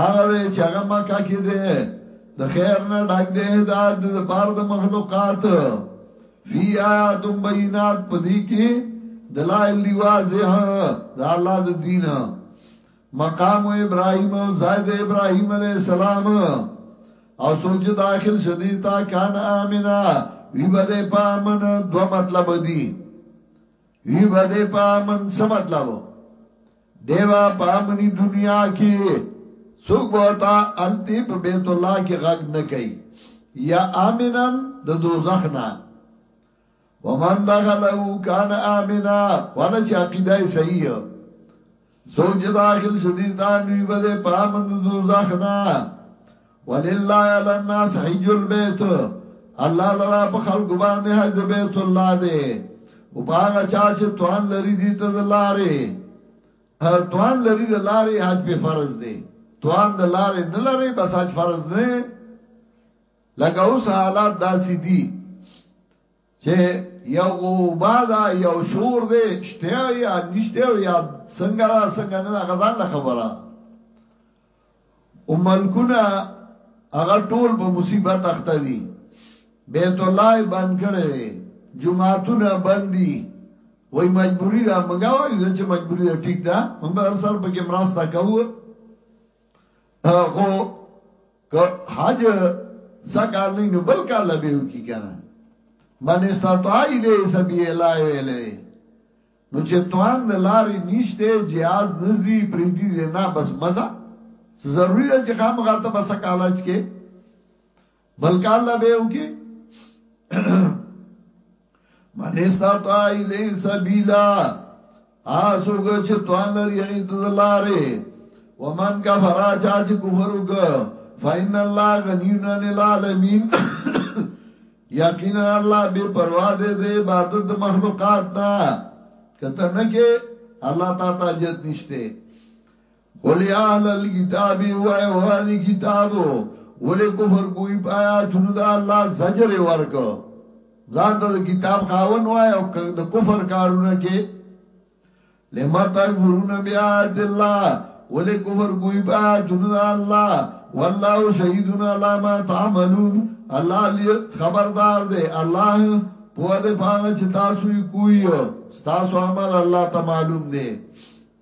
هغه دی چې هغه مکه کې دی د خیر نه ډک دی هدایت د پاره د مخلوقات فی آیات بینات پدې کې دلائل دی واضح دا الله د دینه مقام ابراهيم او زائد ابراهيم عليه السلام او څوک چې داخل شدي تا کان امنا وی بده پامن دو مطلب دي وی بده پامن څه مطلب دیوا پامنی دنیا کې څوک بوتا التی په بیت الله کې غږ نه کوي یا امنن د دوزخ نه ومن دخله کان آمنا والا چې عقیده صحیح سوچ داخل شدی تا نوی بده پامن دوزخ نه ولله علی الناس حج البیت الله لرا په خلق باندې حج بیت الله دی او باغه چا چې توان لري دي ته لارې توان لري د لارې حج په فرض دی توان د لارې نه لري بس حج فرض نه لکه اوس حالات داسې دي چې یو اوبازا یو شور دی شته یا نشته یا څنګه دا څنګه نه غزان له خبره او ملکونه هغه ټول په مصیبت اخته دي بیت الله بند کړي جمعهتون بندي وای مجبوری دا منګا وای چې مجبوری دا ټیک ده موږ هر سر په کې مراسته کوو خو که حج سکال نه نو بل کال به وکي کنه من استطاع الی سبیل الله ویلې نو چې توان د لارې نشته جهاز نزي پریدي نه بس مزه ضروری ده چې خام غاته بس کالج کې بلکال لا به وکي من استطاع الی سبیلا آسو گو چه توان لری اغی تزلاره ومن کفر آچا چه کفرو گو فإن الله غنی عن العالمین یقینا الله بے پروا دے دے عبادت د مخلوقات نا کته نه کې الله تا تاجت نشته قل یا اهل الکتاب و ایو اهل کتاب ولی کفر کوئی پایا تونو دا الله زجر ورک ځان ته کتاب خاون وای او د کفر کارونه کې لما تکفرون بیات الله ولی کفر کوئی پایا تونو دا الله والله شهیدون علی ما تعملون الله خبردار دی الله په دې پاغه چې تاسو یې کوی تاسو عمل الله ته معلوم دی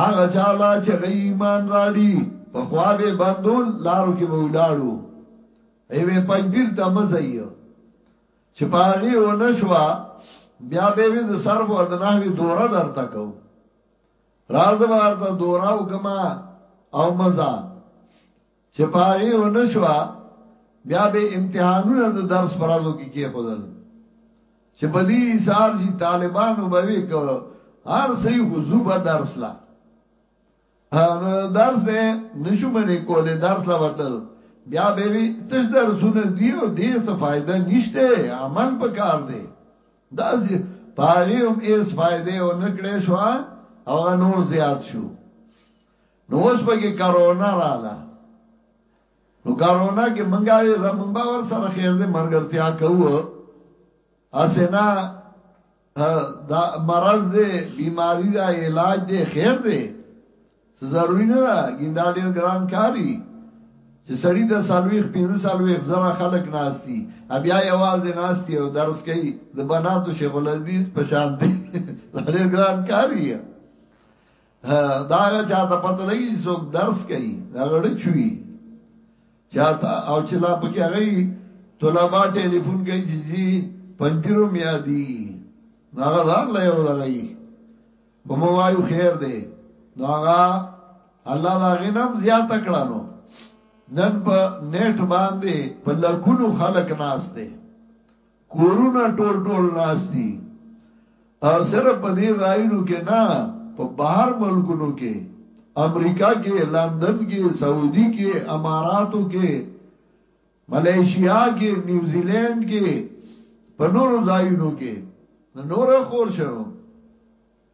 هغه چا لا چې غي ایمان راړي په خوا به بندول لارو کې به ولاړو ایوه پنځبیر ته مزایو چې پاغي و نشوا بیا به وی د صرف او د نحوی دوره درته کو راز ورته دوره او کما او مزه چې په هغې و نه شوه بیا به امتحانونه د درس پر ازو کې کې خودل چې په دې سار چې طالبانو به وی کو هر سې حضور به درس لا درس نه نشو منې کولې درس لا وتل بیا به وی تش درسونه دیو دې څه فائدہ نشته عمل پکار دی دا چې پاغي هم ایس فائدې او نکړې شو او نور زیات شو نو اوس په کې کرونا رااله نو کرونا کې منګاوي زمنګ باور سره خیر دې مرګرتیا کوو اسنا دا مرض دې بیماری دا علاج دې خیر دې ضروری نه دا ګیندا ډیر ګران کاری چې سړی د سالويخ 15 سالويخ زره خلق ناشتي بیا یواز ناشتي او درس کوي د بناتو شیخ الحدیث په شان دي ډیر ګران کاری دا هغه چاته پته لګي څوک درس کوي دا غړ چوي چاته او چې لا پکې هغه طلبه ټلیفون کوي چې جی پنځیرو میا دي هغه ځان له یو لګي په مو وایو خیر دی نو هغه الله دا غنم زیات کړه نو نن په نیټ باندې په لکونو خلک ناس دي کورونه ټول ټول ناست دي او صرف په دې ځایونو کې نه په بهر ملکونو کې امریکا کې لندن کې سعودي کې اماراتو کې ملائیشیا کې نیوزیلند کې په نورو ځایونو کې نور خور شنو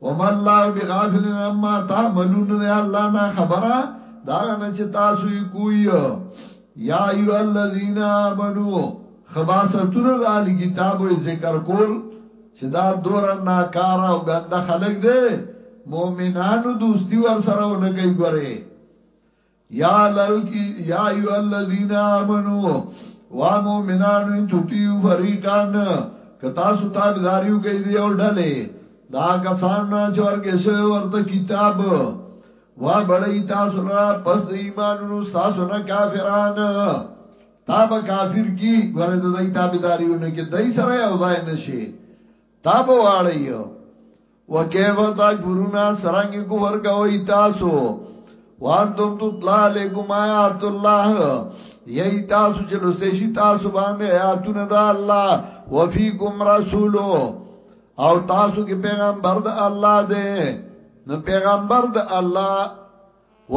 وما الله بغافل عما تعملون نه الله نه خبره دا نه چې تاسو یې کوی یا ایو الذین آمنو خباستونه د اهل کتابو ذکر کول چې دا دور ناکار او ګنده خلک دي مؤمنانو دوستی ور سره ونه کوي ګوره یا للکی یا ایو الذین آمنو وا مومنان ان تطیعوا فریقان که تاسو تابعداریو کوي دی او ډلې دا کسان نه چور کې شو ورته کتاب وا بړی تاسو را پس د ایمانونو تاسو نه کافران تاب کافر کی ګوره د دې تابعداریو نه کې دای سره او ځای نشي تاب واړی وکیف تکفرون سرنګ کفر کوي تاسو وانتم تطلع علیکم آیات الله یی تاسو چې لسته شي تاسو باندې آیاتونه د الله وفیکم رسولو او تاسو کې پیغمبر د الله دی نو پیغمبر د الله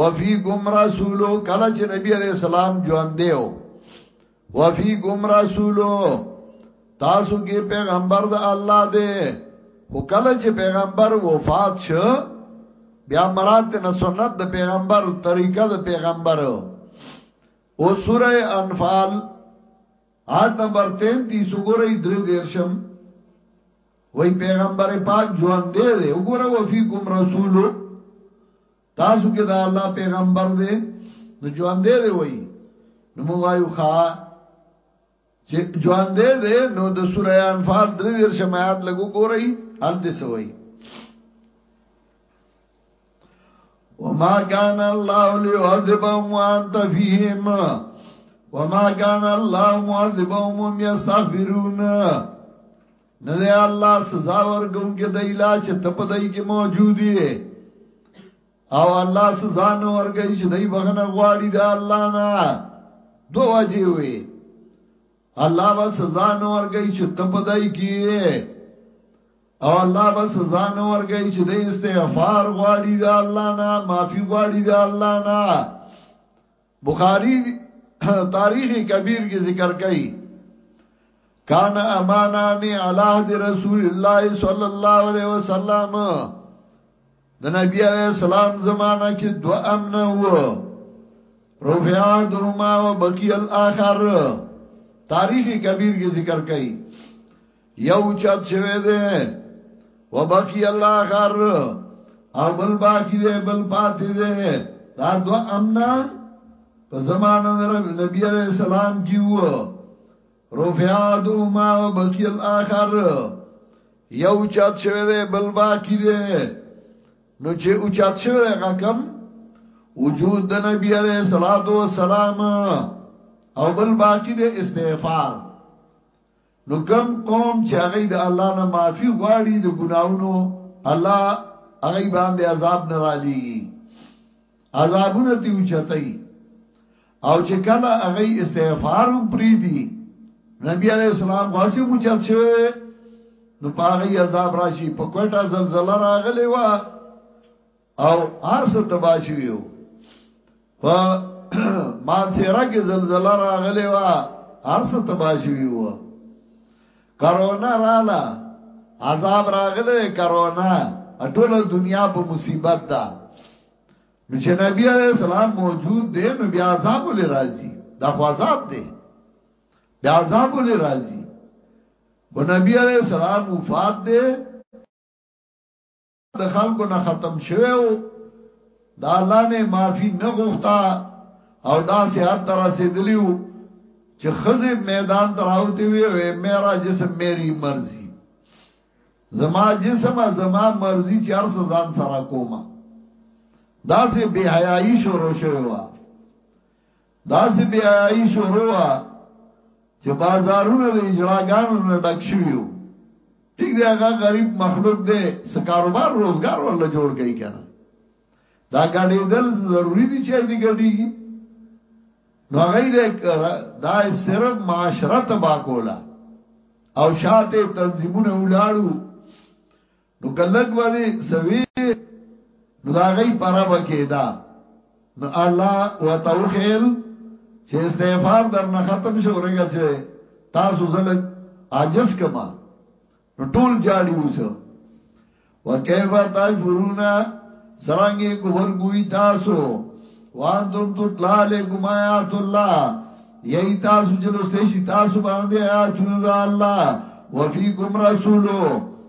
وفیکم رسولو کله چې نبی علی السلام ژوند دیو وفیکم رسولو تاسو کې پیغمبر د الله دی خو کله چې پیغمبر وفات شو بیا مراد نه سنت د پیغمبر طریقه د پیغمبر او سوره انفال آیت نمبر 33 وګورئ درې دیرشم وای پیغمبر پاک ژوند دی وګوره وفیکم رسولو تاسو کې دا الله پیغمبر دی نو ژوند دی وای نو موږ وایو ښا چې ژوند دی نو د سوره انفال درې دیر شمات لګو ګورئ ال دې سوي وما كان الله ليعذبهم وانت فيهم وما كان الله معذبهم يستغفرون نه دی الله سزا ورکونکي د اله چې ته په دای کې موجود یې او الله سزا نه ورګي چې دای بخنه غواړي د الله نه دوه وجه وي الله به سزا نه ورګي چې ته په دای کې او الله به سزا نه ورګي چې د استغفار غواړي د الله نه معافي غواړي د الله نه بخاری تاریخ کبیر کی ذکر کئی کان امانانی علی عهد رسول الله صلی الله علیه وسلم د نبی علیہ السلام زمانہ کې دو امن وو رفعا دوما و بقی الاخر تاریخ کبیر کی ذکر کئی یو چت شوه دې وبقي الاخر او بل باقی دې بل پاتې دې دا دو امنا په زمانه نبی علیہ السلام کې وو رفعاد ما وبقي الاخر یو چت شوه دې بل باقی دې نو چې او چت شوه دې غکم وجود د نبی علیہ الصلوۃ والسلام او بل باقی د استغفار نو کوم قوم چې هغه د الله نه معافي غواړي د ګناونو الله هغه باندې عذاب نه را لېږي عذابونه دی اوچتای او چې کله هغه استغفار هم پری دی نبی علی السلام غواسي موچت شوی نو پاغي عذاب راشي په کوټه زلزلہ راغلی و او ارس تباش ویو په مانسیرا کې زلزلہ راغلی و ارس تباش ویو کرونا رااله عذاب راغله کرونا ټول دنیا په مصیبت ده نو چې نبی علیہ السلام موجود دی نو بیا عذاب ولې راځي دا خو عذاب دی بیا عذاب ولې راځي و نبی علیہ السلام وفات دی د خلکو نه ختم شوی وو دا الله نه معافي نه غوښتا او دا سي حد تر رسیدلیو چې خزه میدان تراوتی وی او میرا جسم میری مرزي زما جسم زما مرزي چې هر سزان سره کومه دا سي بے حیايي شروع شوی و داسې بې حیايي شروع وه چې بازارونه د اجړاګانو نه ډک شوي وو ټیک دی هغه غریب مخلوق دی څه کاروبار روزګار ولا جوړ کوي کنه دا ګډې دل ضروری دي چې دې ګډيږي نو هغه دې دا صرف معاشره تبا کولا او شاته تنظیمونه ولاړو نو کلک باندې سوي نو دا غي پرا بکیدا نو الله وتوخیل چې استغفار در نه ختم شو رګه چې تاسو زل عاجز کما نو ټول جاړي وځو وکيف تکفرون سرانګي کفر کوي تاسو وان تم تطلع علیکم آیات الله یہی تاسو جلو سیشی تاسو باندې آیاتون دا اللہ وفیکم رسولو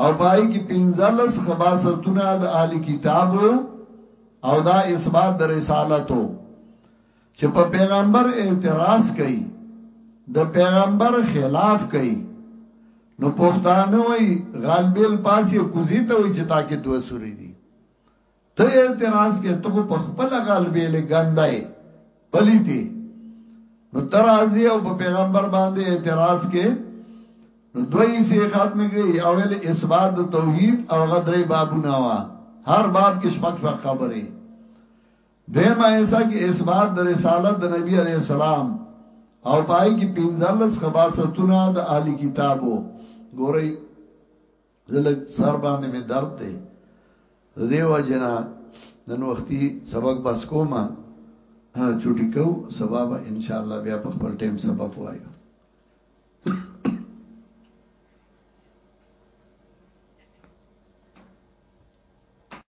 او پای کې پنځلس خباستونه د اهل کتابو او دا اثبات د رسالتو چې په پیغمبر اعتراض کوي د پیغمبر خلاف کوي نو پښتانه وای غالبیل پاسې کوزي ته وای چې تا کې دوه سوري دي ته یې اعتراض کې ته خو په خپل غل بیلې ګنده یې پلیتې نو ترازی او په پیغمبر باندې اعتراض کې نو دوی سي ختم کړي اول اثبات توحید او غدرې بابونه وا هر باب کې شپږ شپږ خبرې دیمه ایسا کې اثبات د رسالت د نبی علی السلام او پای کې پنځلس خباستونه د اهلی کتابو ګورئ زلک سر باندې می درد دی دیو جنا نن وختي سبق بس کوما چټی کو سبب ان شاء الله بیا په خپل ټیم سبق وایو